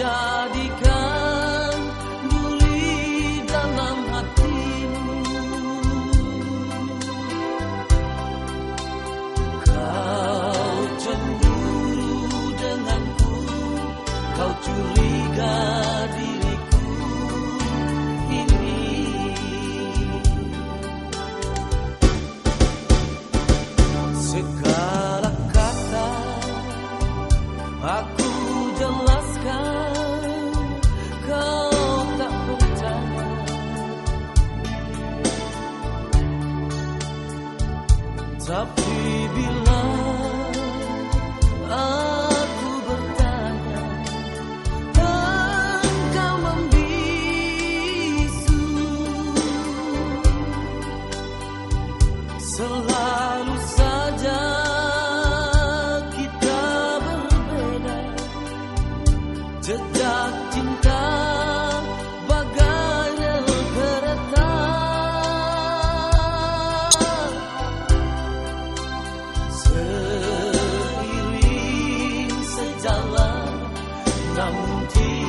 jadikan duri dalam hatimu. Kau cemburu denganku Kau curiga diriku. Ini sekarang kata aku jelaskan. bila aku bertanya kan engkau membisu? Selalu 曾经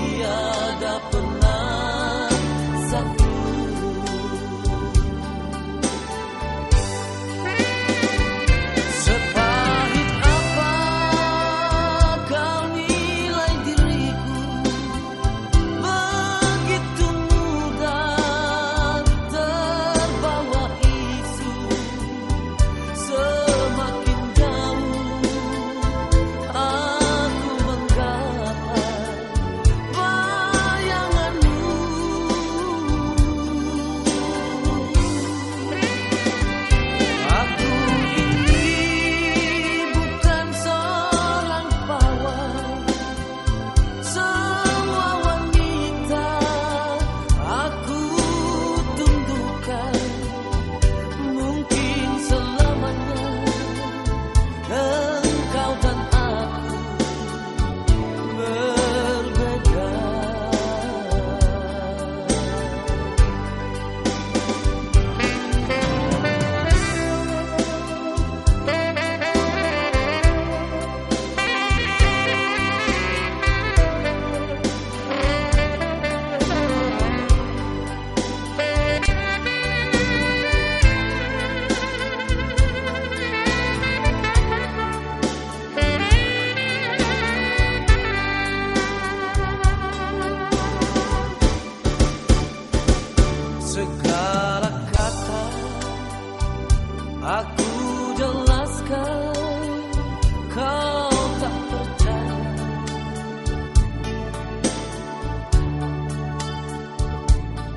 Segala kata aku jelaskan. Kau tak percaya.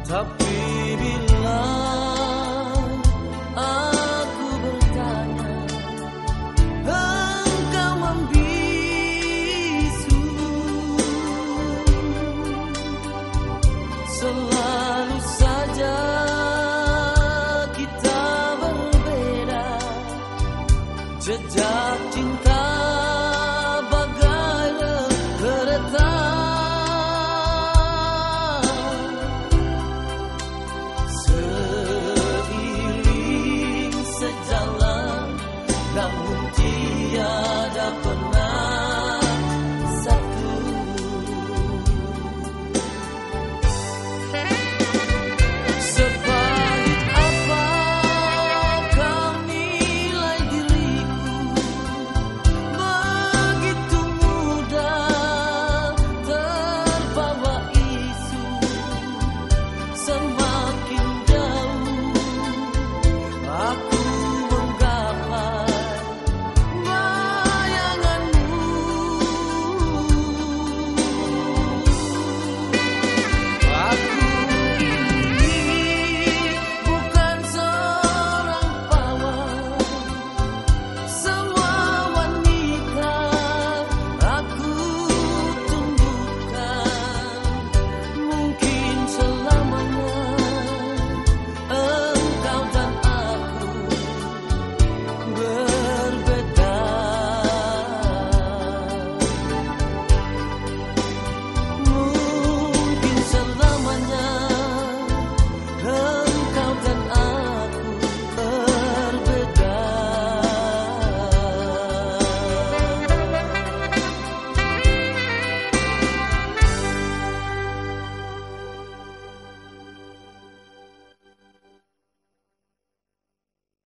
Tapi bila Sejati.